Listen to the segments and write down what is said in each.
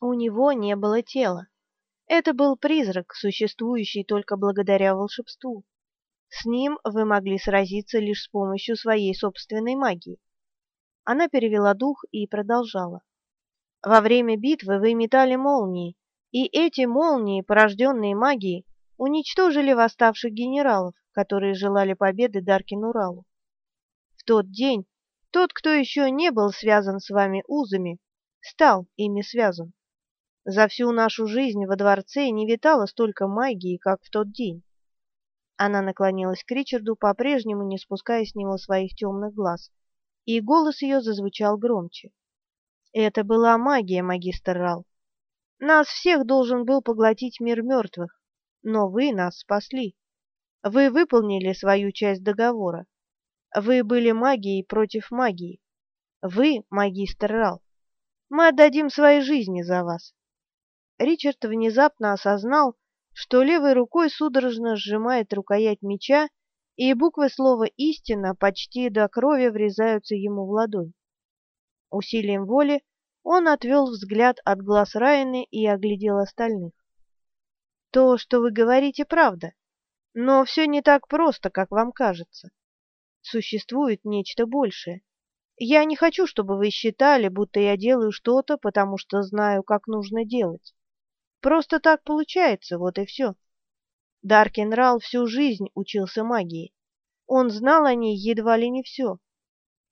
У него не было тела. Это был призрак, существующий только благодаря волшебству. С ним вы могли сразиться лишь с помощью своей собственной магии. Она перевела дух и продолжала. Во время битвы вы метали молнии, и эти молнии, порожденные магией, уничтожили восставших генералов, которые желали победы Даркин-Уралу. В тот день тот, кто еще не был связан с вами узами, стал ими связан. За всю нашу жизнь во дворце не витало столько магии, как в тот день. Она наклонилась к Ричарду, по-прежнему не спуская с него своих темных глаз, и голос ее зазвучал громче. Это была магия, магистр Рал. Нас всех должен был поглотить мир мертвых, но вы нас спасли. Вы выполнили свою часть договора. Вы были магией против магии. Вы магистр Рал. Мы отдадим свои жизни за вас. Ричард внезапно осознал, что левой рукой судорожно сжимает рукоять меча, и буквы слова «истина» почти до крови врезаются ему в ладонь. Усилием воли он отвел взгляд от глаз Райаны и оглядел остальных. «То, что вы говорите, правда, но все не так просто, как вам кажется. Существует нечто большее. Я не хочу, чтобы вы считали, будто я делаю что-то, потому что знаю, как нужно делать. Просто так получается, вот и все. Даркенрал всю жизнь учился магии. Он знал о ней едва ли не все.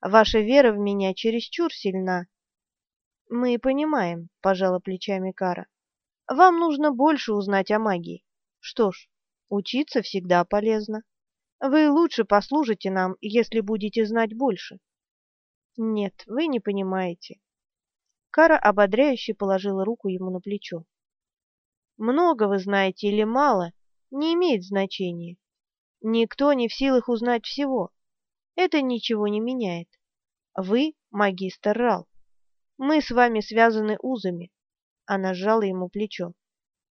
Ваша вера в меня чересчур сильна. Мы понимаем, пожала плечами Кара. Вам нужно больше узнать о магии. Что ж, учиться всегда полезно. Вы лучше послужите нам, если будете знать больше. Нет, вы не понимаете. Кара ободряюще положила руку ему на плечо. Много вы знаете или мало, не имеет значения. Никто не в силах узнать всего. Это ничего не меняет. Вы магистр Рал. Мы с вами связаны узами. Она сжала ему плечо.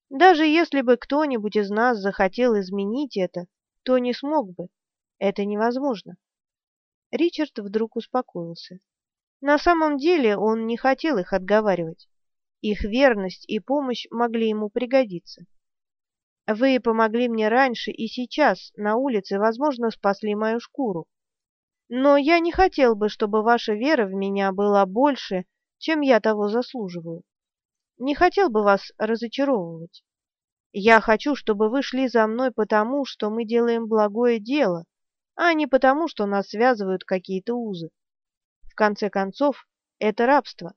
Даже если бы кто-нибудь из нас захотел изменить это, то не смог бы. Это невозможно. Ричард вдруг успокоился. На самом деле он не хотел их отговаривать. Их верность и помощь могли ему пригодиться. Вы помогли мне раньше и сейчас на улице, возможно, спасли мою шкуру. Но я не хотел бы, чтобы ваша вера в меня была больше, чем я того заслуживаю. Не хотел бы вас разочаровывать. Я хочу, чтобы вы шли за мной потому, что мы делаем благое дело, а не потому, что нас связывают какие-то узы. В конце концов, это рабство.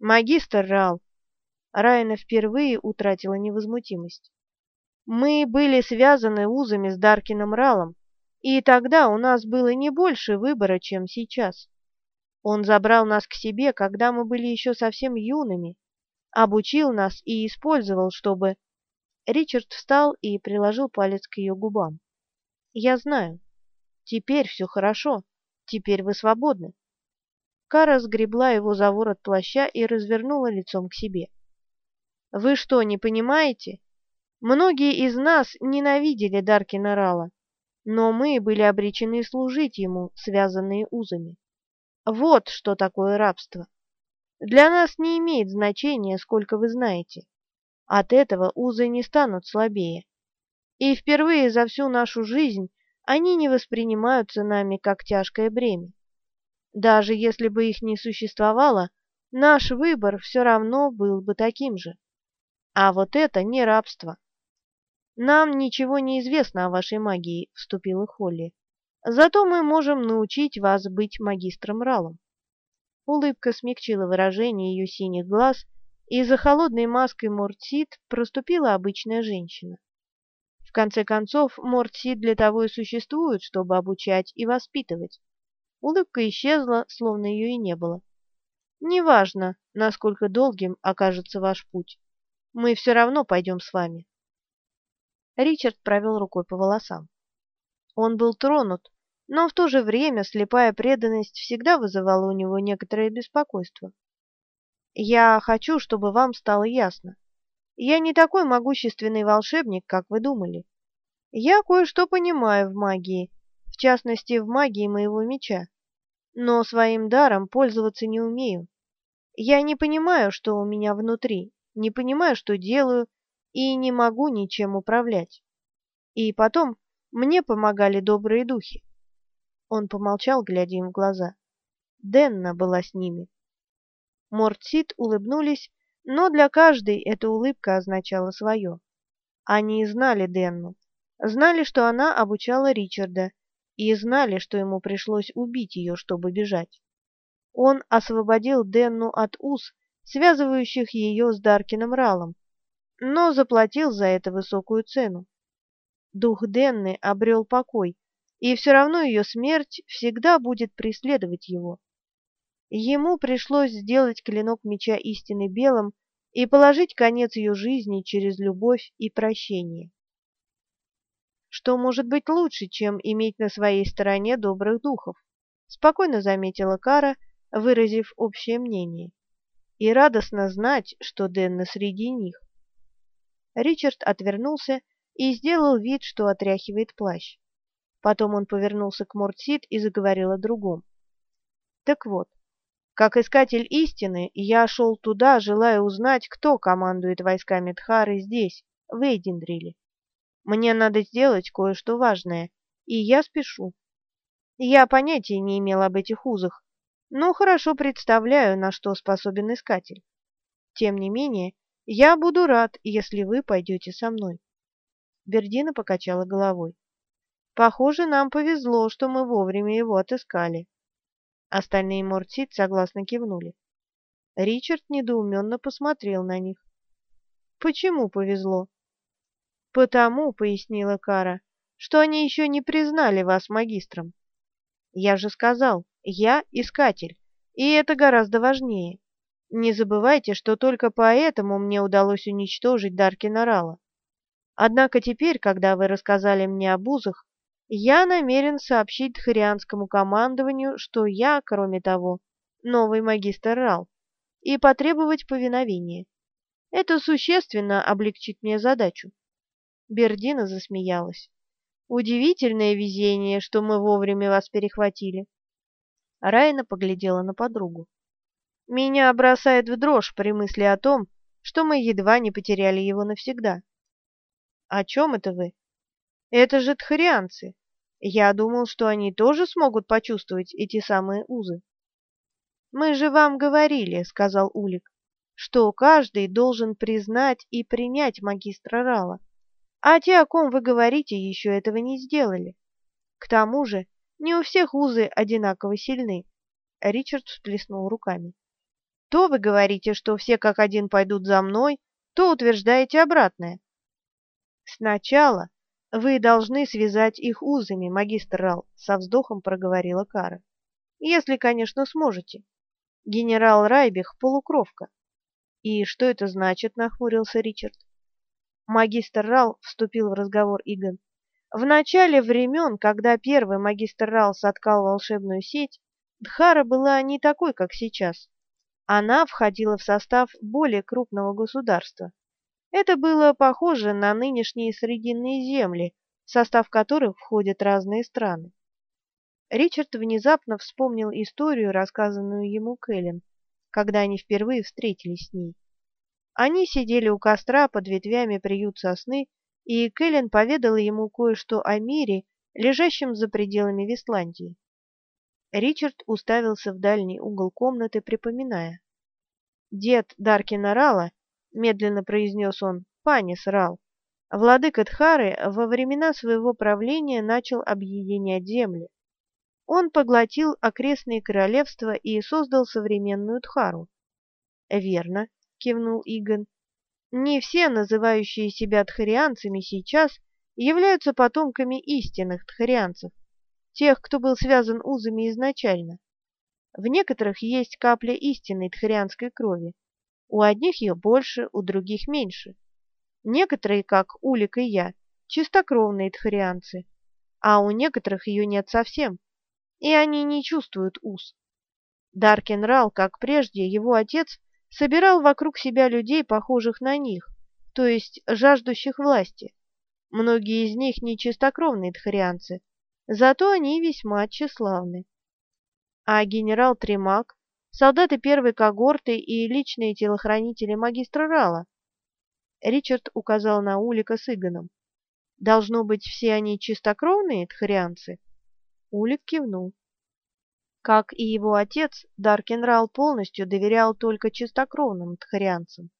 Магистр Рал. Райна впервые утратила невозмутимость. Мы были связаны узами с Даркином Ралом, и тогда у нас было не больше выбора, чем сейчас. Он забрал нас к себе, когда мы были еще совсем юными, обучил нас и использовал, чтобы... Ричард встал и приложил палец к ее губам. «Я знаю. Теперь все хорошо. Теперь вы свободны. Кара сгребла его за ворот плаща и развернула лицом к себе. «Вы что, не понимаете? Многие из нас ненавидели Даркина Рала, но мы были обречены служить ему, связанные узами. Вот что такое рабство. Для нас не имеет значения, сколько вы знаете. От этого узы не станут слабее. И впервые за всю нашу жизнь они не воспринимаются нами как тяжкое бремя. Даже если бы их не существовало, наш выбор все равно был бы таким же. А вот это не рабство. Нам ничего не известно о вашей магии, вступила Холли. Зато мы можем научить вас быть магистром Ралом. Улыбка смягчила выражение ее синих глаз, и за холодной маской Мортсид проступила обычная женщина. В конце концов, Мортсид для того и существует, чтобы обучать и воспитывать. Улыбка исчезла, словно ее и не было. «Неважно, насколько долгим окажется ваш путь. Мы все равно пойдем с вами». Ричард провел рукой по волосам. Он был тронут, но в то же время слепая преданность всегда вызывала у него некоторое беспокойство. «Я хочу, чтобы вам стало ясно. Я не такой могущественный волшебник, как вы думали. Я кое-что понимаю в магии, в частности, в магии моего меча, но своим даром пользоваться не умею. Я не понимаю, что у меня внутри, не понимаю, что делаю, и не могу ничем управлять. И потом мне помогали добрые духи. Он помолчал, глядя им в глаза. Денна была с ними. Мортсит улыбнулись, но для каждой эта улыбка означала свое. Они знали Денну, знали, что она обучала Ричарда, и знали, что ему пришлось убить ее, чтобы бежать. Он освободил Денну от уз, связывающих ее с Даркином Ралом, но заплатил за это высокую цену. Дух Денны обрел покой, и все равно ее смерть всегда будет преследовать его. Ему пришлось сделать клинок меча истины белым и положить конец ее жизни через любовь и прощение. Что может быть лучше, чем иметь на своей стороне добрых духов? Спокойно заметила Кара, выразив общее мнение. И радостно знать, что Денна среди них. Ричард отвернулся и сделал вид, что отряхивает плащ. Потом он повернулся к Мортсид и заговорил о другом. Так вот, как искатель истины, я шел туда, желая узнать, кто командует войсками Тхары здесь, в Эйдендриле. Мне надо сделать кое-что важное, и я спешу. Я понятия не имел об этих узах, но хорошо представляю, на что способен искатель. Тем не менее, я буду рад, если вы пойдете со мной. Бердина покачала головой. Похоже, нам повезло, что мы вовремя его отыскали. Остальные Мортсит согласно кивнули. Ричард недоуменно посмотрел на них. «Почему повезло?» «Потому», — пояснила Кара, — «что они еще не признали вас магистром. Я же сказал, я искатель, и это гораздо важнее. Не забывайте, что только поэтому мне удалось уничтожить Даркина Рала. Однако теперь, когда вы рассказали мне об узах, я намерен сообщить Дхарианскому командованию, что я, кроме того, новый магистр Рал, и потребовать повиновения. Это существенно облегчит мне задачу. Бердина засмеялась. Удивительное везение, что мы вовремя вас перехватили. Райна поглядела на подругу. Меня бросает в дрожь при мысли о том, что мы едва не потеряли его навсегда. О чем это вы? Это же тхарианцы. Я думал, что они тоже смогут почувствовать эти самые узы. Мы же вам говорили, сказал Улик, что каждый должен признать и принять магистра Рала. А те, о ком вы говорите, еще этого не сделали. К тому же, не у всех узы одинаково сильны. Ричард всплеснул руками. То вы говорите, что все как один пойдут за мной, то утверждаете обратное. Сначала вы должны связать их узами, магистр Рал, со вздохом проговорила Кара. Если, конечно, сможете. Генерал Райбих полукровка. И что это значит, нахмурился Ричард. Магистр Рал вступил в разговор Игон. В начале времен, когда первый магистр Рал соткал волшебную сеть, Дхара была не такой, как сейчас. Она входила в состав более крупного государства, это было похоже на нынешние Срединные земли, в состав которых входят разные страны. Ричард внезапно вспомнил историю, рассказанную ему Кэлен, когда они впервые встретились с ней. Они сидели у костра под ветвями приют сосны, и Кэлен поведала ему кое-что о мире, лежащем за пределами Вестландии. Ричард уставился в дальний угол комнаты, припоминая. Дед Даркина Рала медленно произнес он, Панис Рал. Владыка Тхары во времена своего правления начал объединять земли. Он поглотил окрестные королевства и создал современную Тхару. Верно, кивнул Игон. Не все, называющие себя тхарианцами сейчас, являются потомками истинных тхарианцев, тех, кто был связан узами изначально. В некоторых есть капля истинной тхарианской крови, у одних ее больше, у других меньше. Некоторые, как Улик и я, чистокровные тхарианцы, а у некоторых ее нет совсем, и они не чувствуют уз. Даркен Рал, как прежде, его отец, собирал вокруг себя людей, похожих на них, то есть жаждущих власти. Многие из них не чистокровные тхарианцы, зато они весьма тщеславны. А генерал Тремак солдаты первой когорты и личные телохранители магистра Рала. Ричард указал на Улика с Игоном. Должно быть, все они чистокровные тхарианцы? Улик кивнул. Как и его отец, Даркенрал полностью доверял только чистокровным тхарианцам,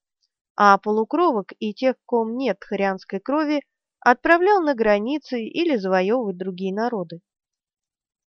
а полукровок и тех, ком нет тхарианской крови, отправлял на границы или завоевывать другие народы.